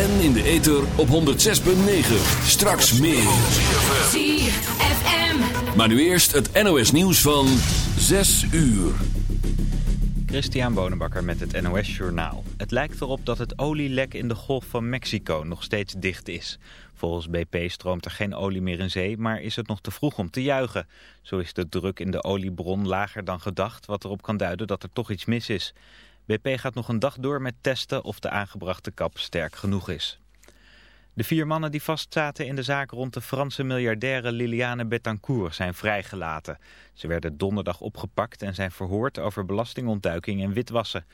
En in de ether op 106.9. Straks meer. ZFM. Maar nu eerst het NOS nieuws van 6 uur. Christian Bonenbakker met het NOS Journaal. Het lijkt erop dat het olielek in de Golf van Mexico nog steeds dicht is. Volgens BP stroomt er geen olie meer in zee, maar is het nog te vroeg om te juichen. Zo is de druk in de oliebron lager dan gedacht, wat erop kan duiden dat er toch iets mis is. BP gaat nog een dag door met testen of de aangebrachte kap sterk genoeg is. De vier mannen die vastzaten in de zaak rond de Franse miljardaire Liliane Bettencourt zijn vrijgelaten. Ze werden donderdag opgepakt en zijn verhoord over belastingontduiking en witwassen.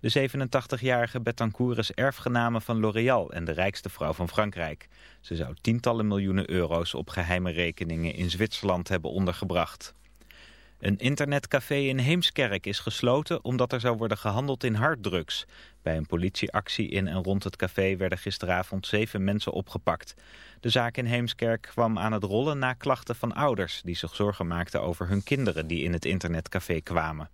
De 87-jarige Bettencourt is erfgename van L'Oréal en de rijkste vrouw van Frankrijk. Ze zou tientallen miljoenen euro's op geheime rekeningen in Zwitserland hebben ondergebracht. Een internetcafé in Heemskerk is gesloten omdat er zou worden gehandeld in harddrugs. Bij een politieactie in en rond het café werden gisteravond zeven mensen opgepakt. De zaak in Heemskerk kwam aan het rollen na klachten van ouders... die zich zorgen maakten over hun kinderen die in het internetcafé kwamen.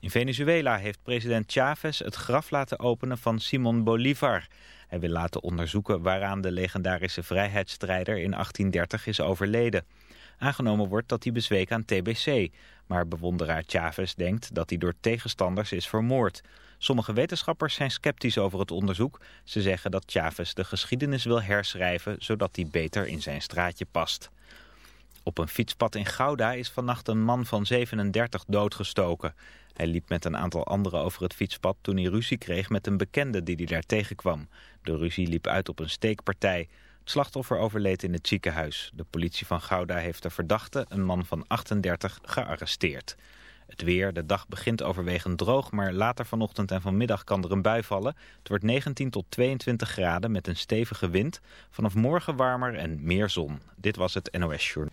In Venezuela heeft president Chavez het graf laten openen van Simon Bolivar. Hij wil laten onderzoeken waaraan de legendarische vrijheidsstrijder in 1830 is overleden. Aangenomen wordt dat hij bezweek aan TBC. Maar bewonderaar Chavez denkt dat hij door tegenstanders is vermoord. Sommige wetenschappers zijn sceptisch over het onderzoek. Ze zeggen dat Chavez de geschiedenis wil herschrijven... zodat die beter in zijn straatje past. Op een fietspad in Gouda is vannacht een man van 37 doodgestoken. Hij liep met een aantal anderen over het fietspad toen hij ruzie kreeg met een bekende die hij daar tegenkwam. De ruzie liep uit op een steekpartij. Het slachtoffer overleed in het ziekenhuis. De politie van Gouda heeft de verdachte, een man van 38, gearresteerd. Het weer, de dag begint overwegend droog, maar later vanochtend en vanmiddag kan er een bui vallen. Het wordt 19 tot 22 graden met een stevige wind. Vanaf morgen warmer en meer zon. Dit was het NOS Journal.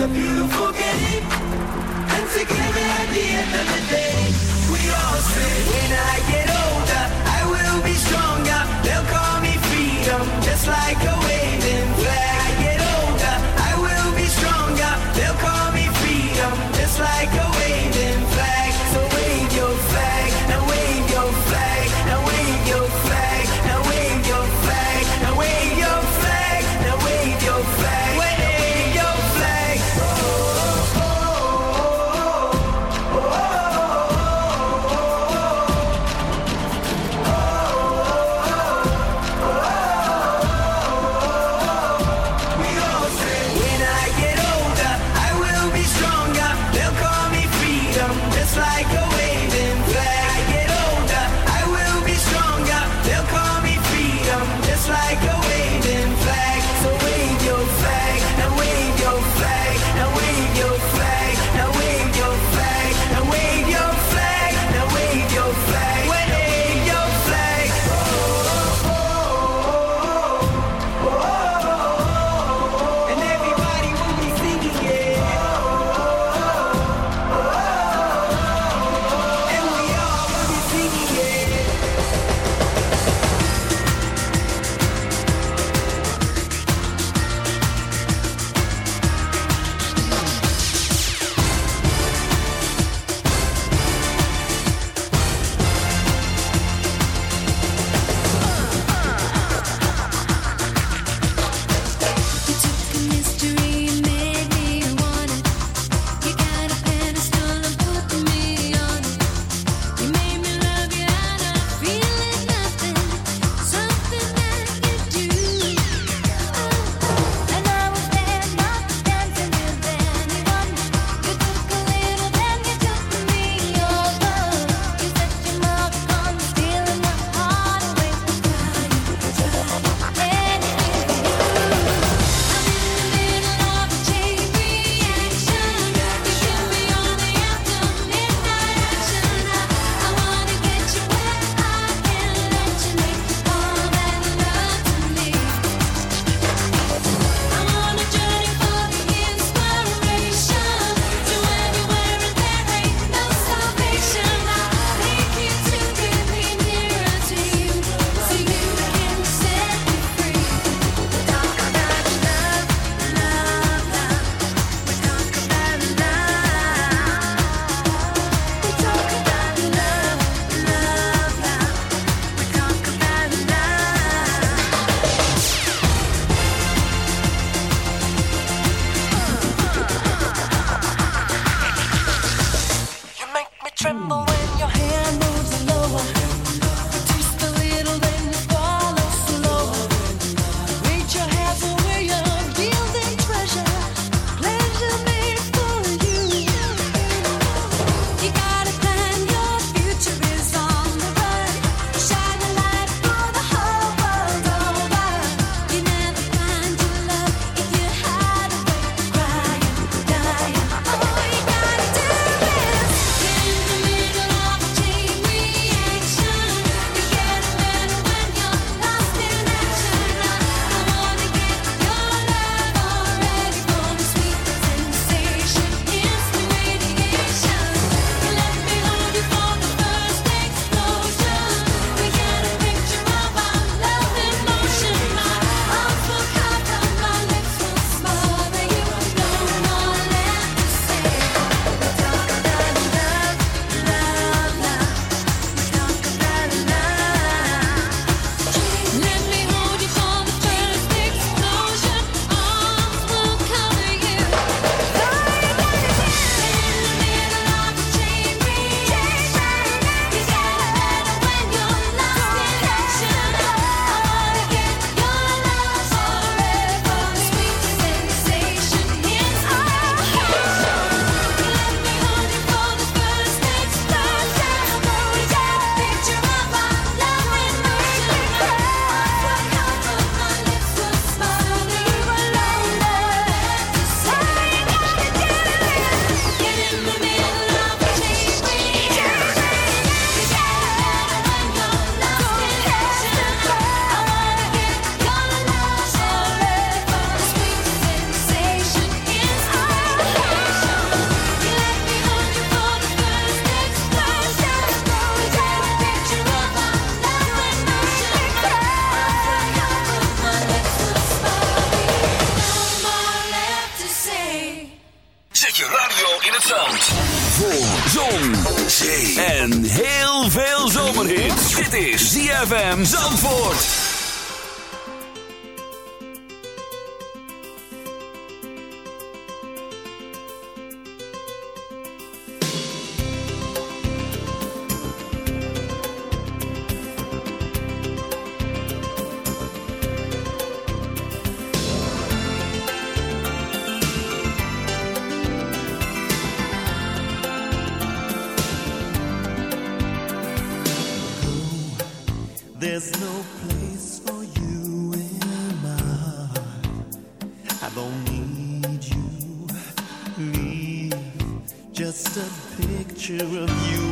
the beautiful.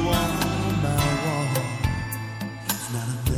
On my wall. It's not a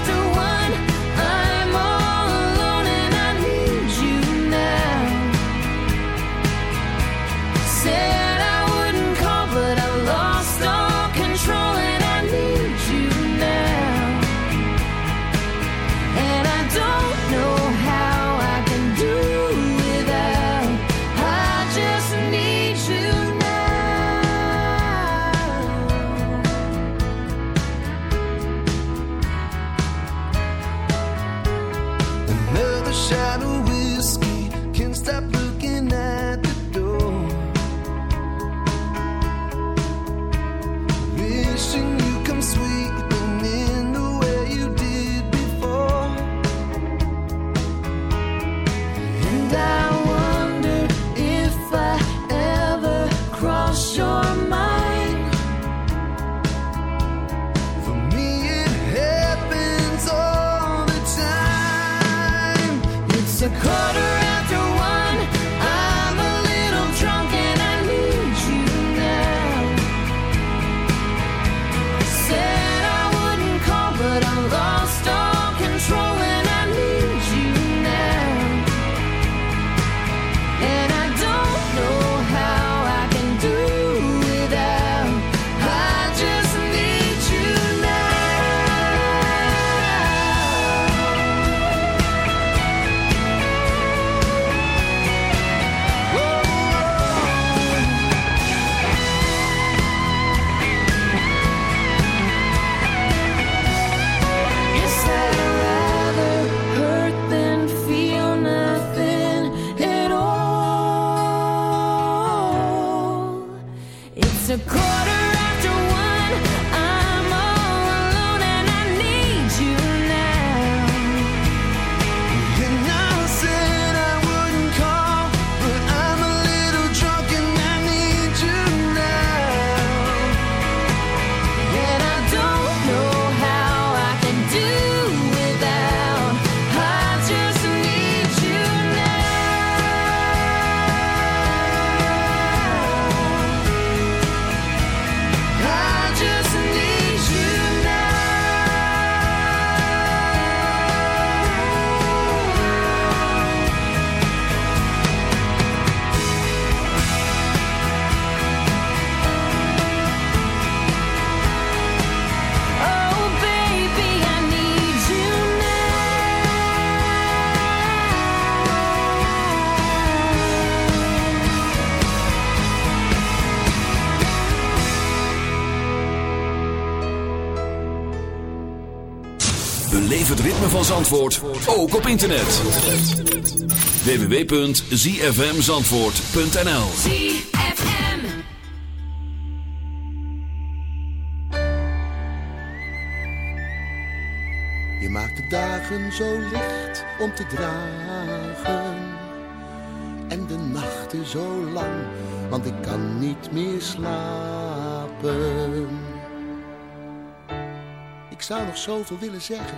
ritme van Zandvoort ook op internet. www.zfmzandvoort.nl ZFM. Je maakt de dagen zo licht om te dragen. En de nachten zo lang, want ik kan niet meer slapen. Ik zou nog zoveel willen zeggen,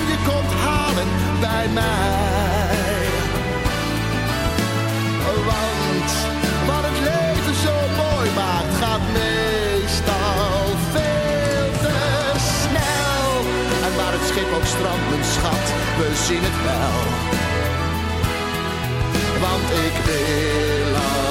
bij mij. Want wat het leven zo mooi maakt, gaat meestal veel te snel. En waar het schip ook strandt, schat, we zien het wel. Want ik wil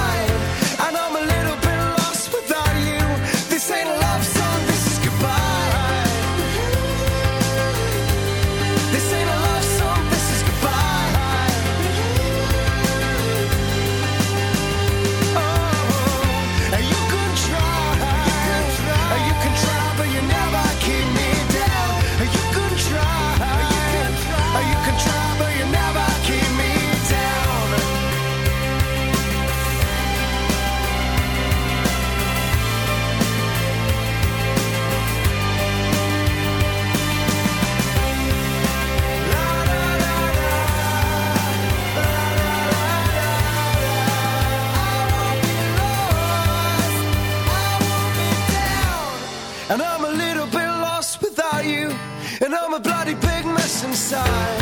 side.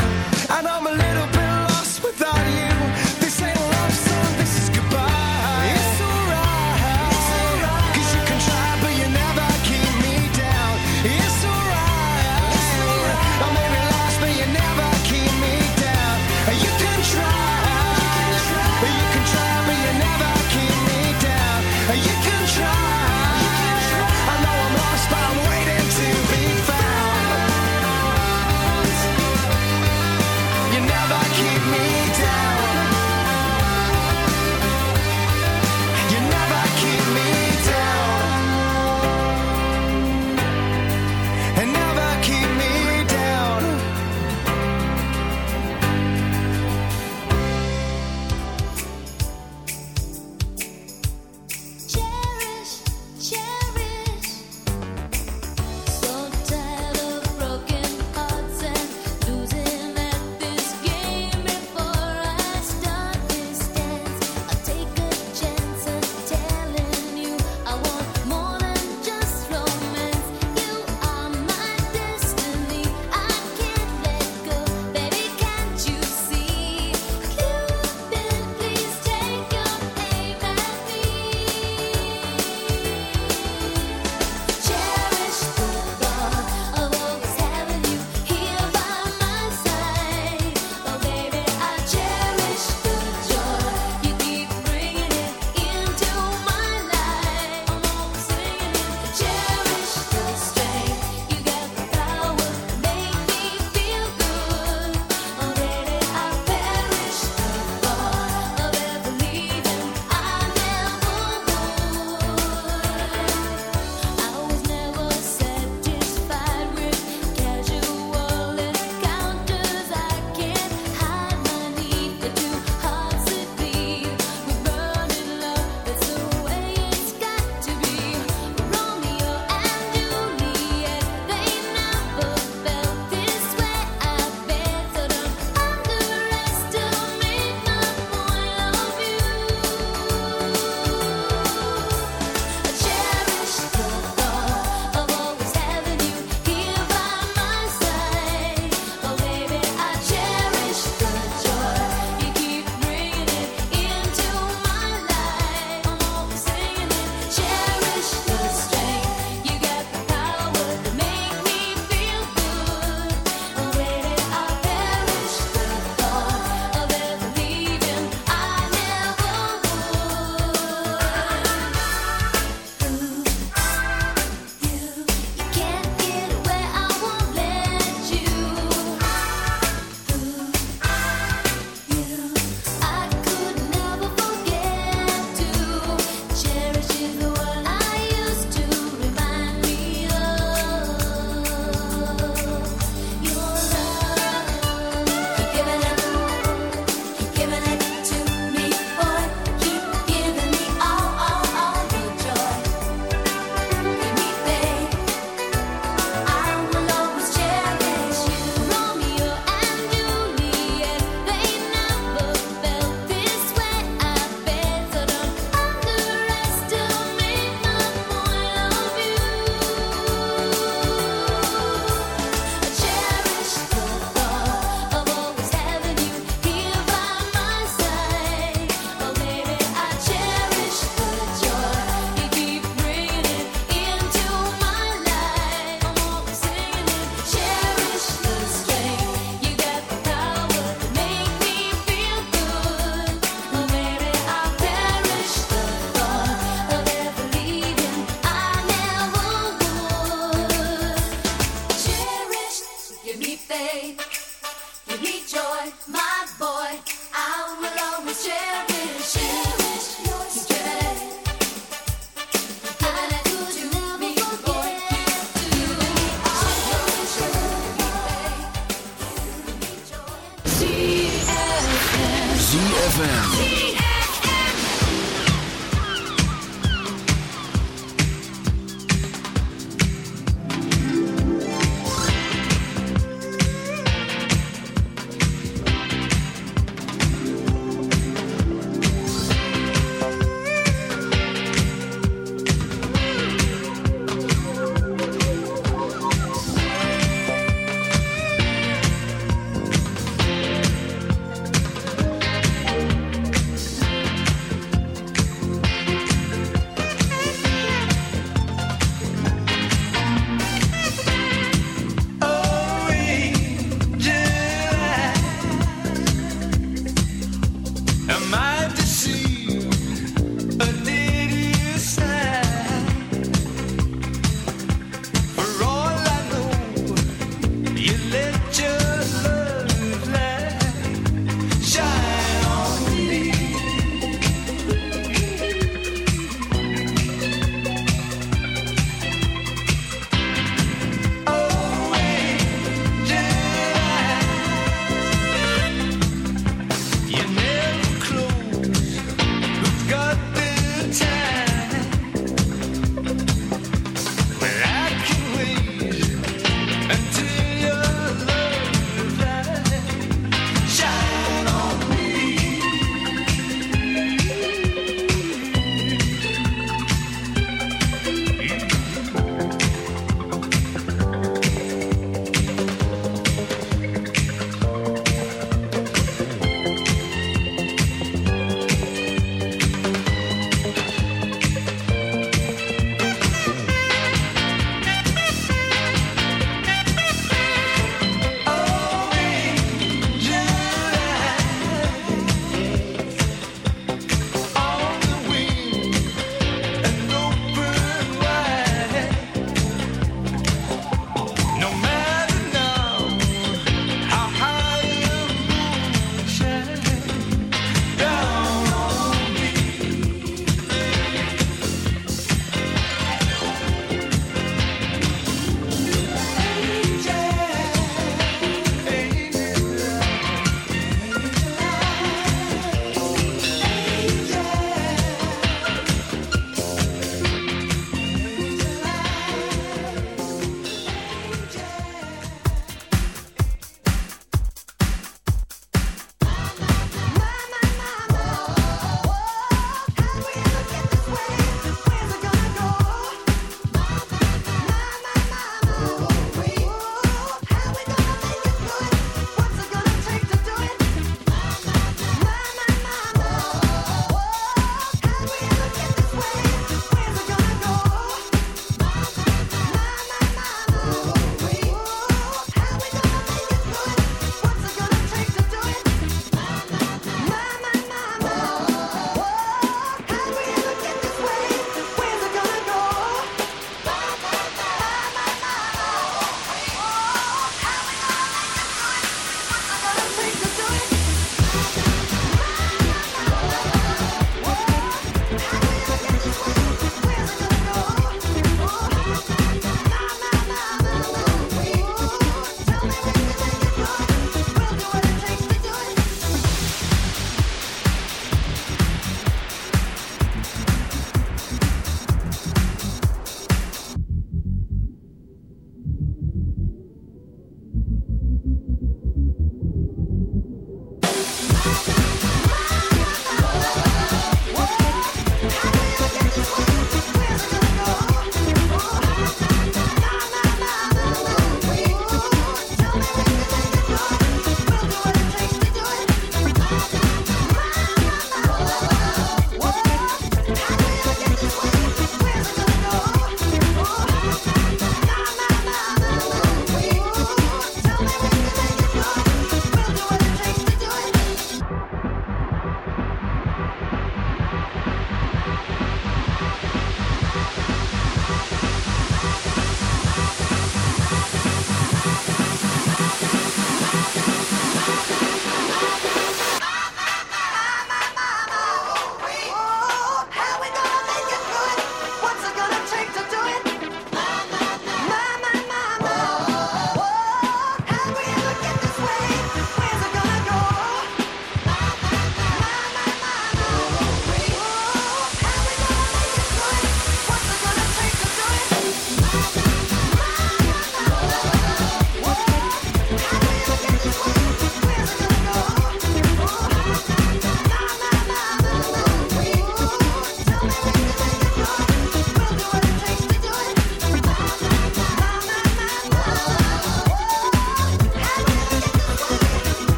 EFM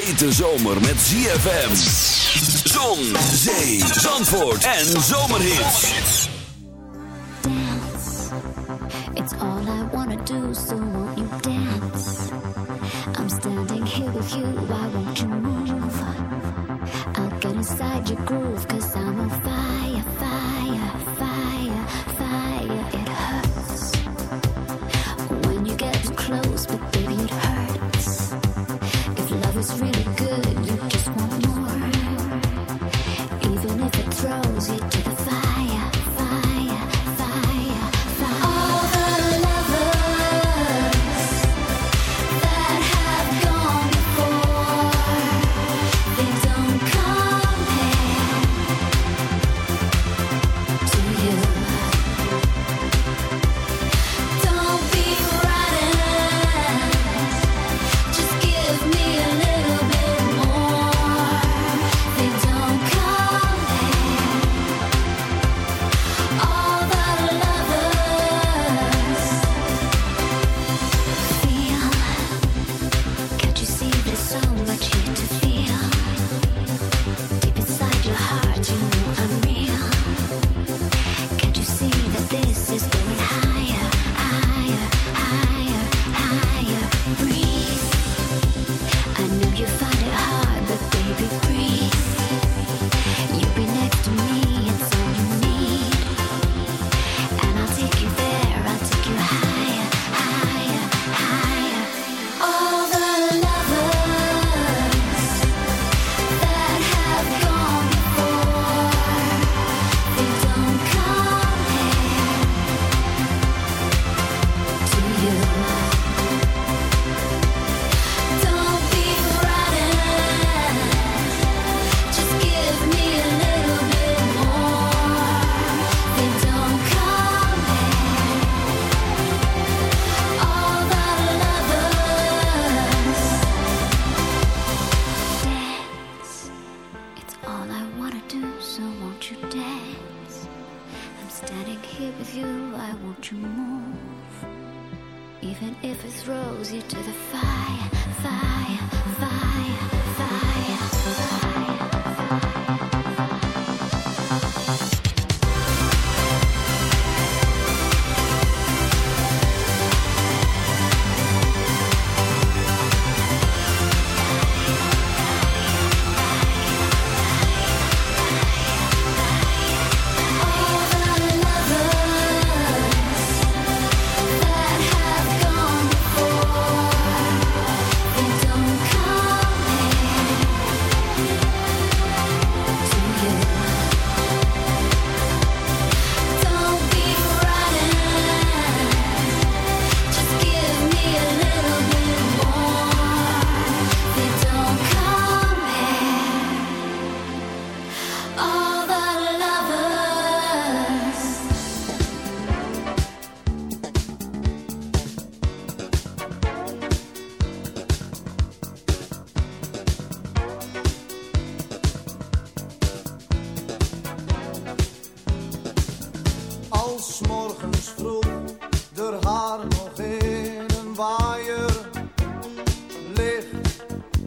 hete zomer met ZFM. Zon, zee, zandvoort en zomerhits. Dance, it's all I wanna do, so won't you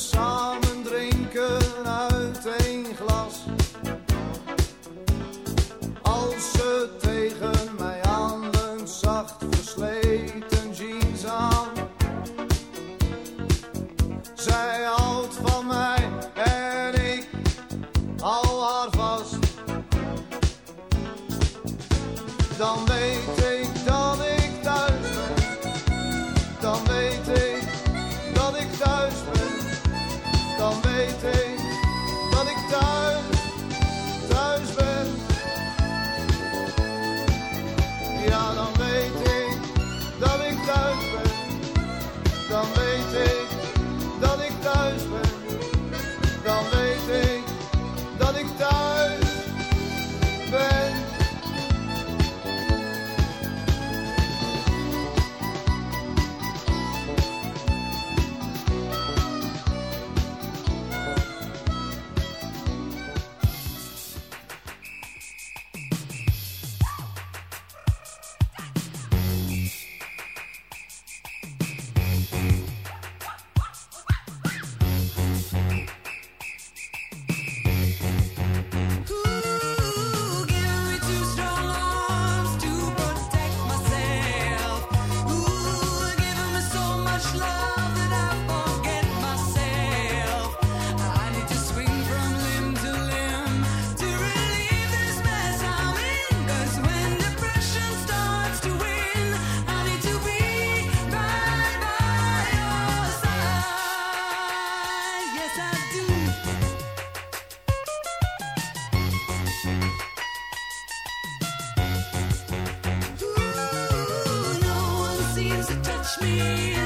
song. Touch me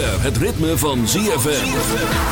het ritme van ZFM.